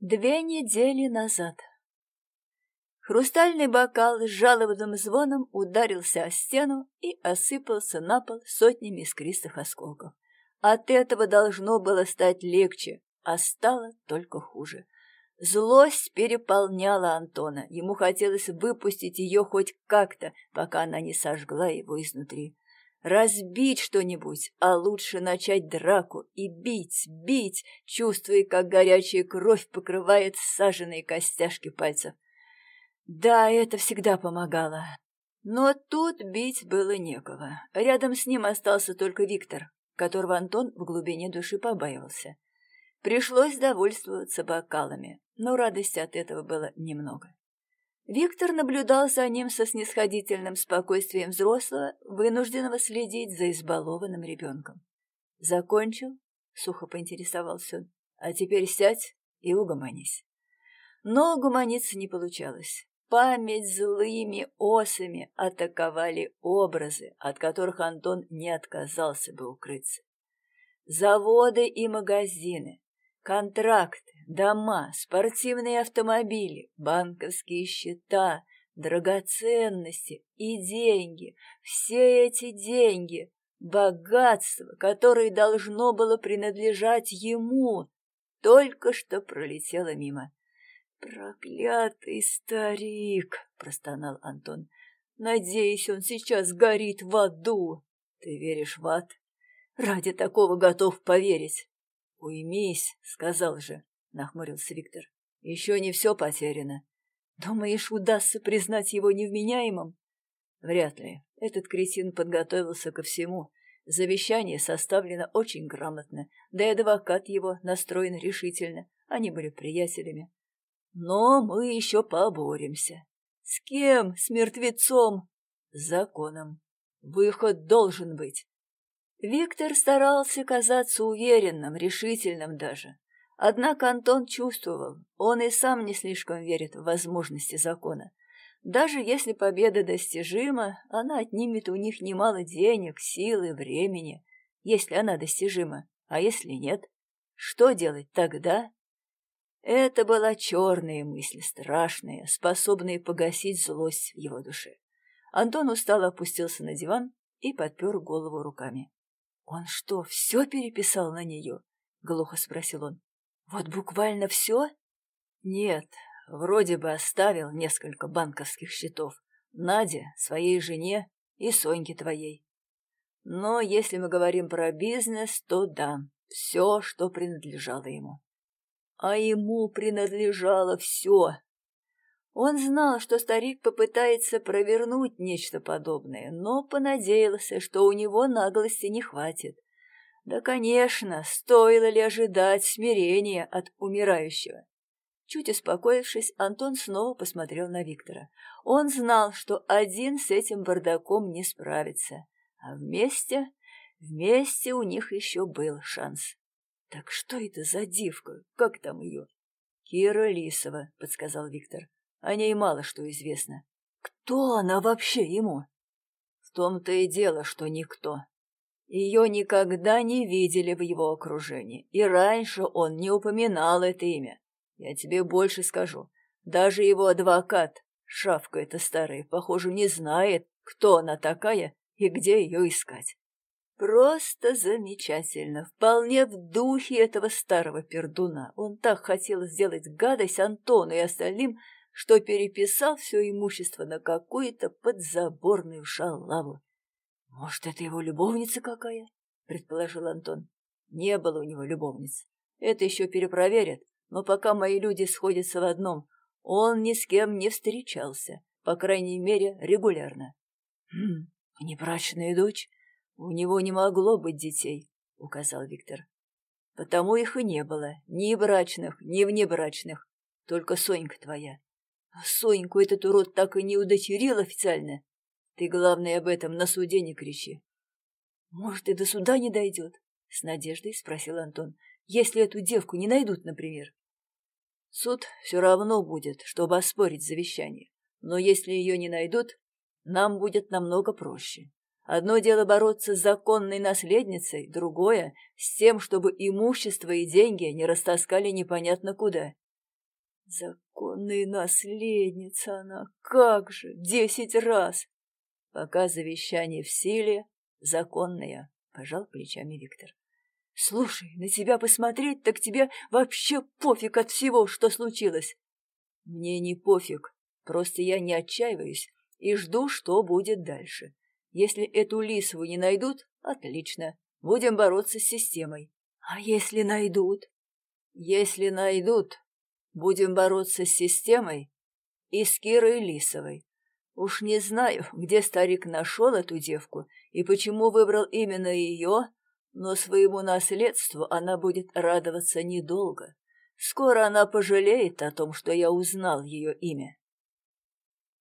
Две недели назад. Хрустальный бокал с жалобным звоном ударился о стену и осыпался на пол сотнями искристых осколков. От этого должно было стать легче, а стало только хуже. Злость переполняла Антона. Ему хотелось выпустить ее хоть как-то, пока она не сожгла его изнутри разбить что-нибудь, а лучше начать драку и бить, бить, чувствуя, как горячая кровь покрывает саженные костяшки пальцев. Да, это всегда помогало. Но тут бить было некого. Рядом с ним остался только Виктор, которого Антон в глубине души побаивался. Пришлось довольствоваться бокалами, но радости от этого было немного. Виктор наблюдал за ним со снисходительным спокойствием взрослого, вынужденного следить за избалованным ребенком. «Закончил?» — сухо поинтересовался он. «А теперь сядь и угомонись». Но угомониться не получалось. Память злыми осами атаковали образы, от которых Антон не отказался бы укрыться. Заводы и магазины, контракты, Дома, спортивные автомобили, банковские счета, драгоценности и деньги. Все эти деньги, богатство, которое должно было принадлежать ему, только что пролетело мимо. «Проклятый старик!» — простонал Антон. «Надеюсь, он сейчас горит в аду!» «Ты веришь в ад?» «Ради такого готов поверить!» «Уймись!» — сказал же нахмурился Виктор. Еще не все потеряно. Думаешь, удастся признать его невменяемым? Вряд ли. Этот кретин подготовился ко всему. Завещание составлено очень грамотно, да и адвокат его настроен решительно. Они были приятелями. Но мы еще поборемся. С кем? С мертвецом? С законом. Выход должен быть. Виктор старался казаться уверенным, решительным даже. Однако Антон чувствовал, он и сам не слишком верит в возможности закона. Даже если победа достижима, она отнимет у них немало денег, силы, времени, если она достижима, а если нет, что делать тогда? Это была черная мысль, страшная, способная погасить злость в его душе. Антон устало опустился на диван и подпер голову руками. — Он что, все переписал на нее? — глухо спросил он. Вот буквально все? Нет, вроде бы оставил несколько банковских счетов. Наде, своей жене и Соньке твоей. Но если мы говорим про бизнес, то да, все, что принадлежало ему. А ему принадлежало все. Он знал, что старик попытается провернуть нечто подобное, но понадеялся, что у него наглости не хватит. Да, конечно, стоило ли ожидать смирения от умирающего? Чуть успокоившись, Антон снова посмотрел на Виктора. Он знал, что один с этим бардаком не справится, а вместе, вместе у них еще был шанс. Так что это за девка? Как там ее? Кира Лисова, подсказал Виктор. О ней мало что известно. Кто она вообще ему? В том-то и дело, что никто. Ее никогда не видели в его окружении, и раньше он не упоминал это имя. Я тебе больше скажу. Даже его адвокат, шавка эта старая, похоже, не знает, кто она такая и где ее искать. Просто замечательно, вполне в духе этого старого пердуна. Он так хотел сделать гадость Антону и остальным, что переписал все имущество на какую-то подзаборную шалаву. «Может, это его любовница какая?» — предположил Антон. «Не было у него любовниц. Это еще перепроверят, но пока мои люди сходятся в одном, он ни с кем не встречался, по крайней мере, регулярно». «Хм, небрачная дочь? У него не могло быть детей», — указал Виктор. «Потому их и не было, ни брачных, ни внебрачных, только Сонька твоя. Соньку этот урод так и не удочерил официально, ты, главное, об этом на суде не кричи. Может, и до суда не дойдет? С надеждой спросил Антон. Если эту девку не найдут, например. Суд все равно будет, чтобы оспорить завещание. Но если ее не найдут, нам будет намного проще. Одно дело бороться с законной наследницей, другое — с тем, чтобы имущество и деньги не растаскали непонятно куда. Законная наследница она, как же, десять раз! Пока завещание в силе, законная, пожал плечами Виктор. Слушай, на тебя посмотреть, так тебе вообще пофиг от всего, что случилось. Мне не пофиг, просто я не отчаиваюсь и жду, что будет дальше. Если эту Лисову не найдут, отлично, будем бороться с системой. А если найдут? Если найдут, будем бороться с системой и с Кирой Лисовой. Уж не знаю, где старик нашел эту девку и почему выбрал именно ее, но своему наследству она будет радоваться недолго. Скоро она пожалеет о том, что я узнал ее имя.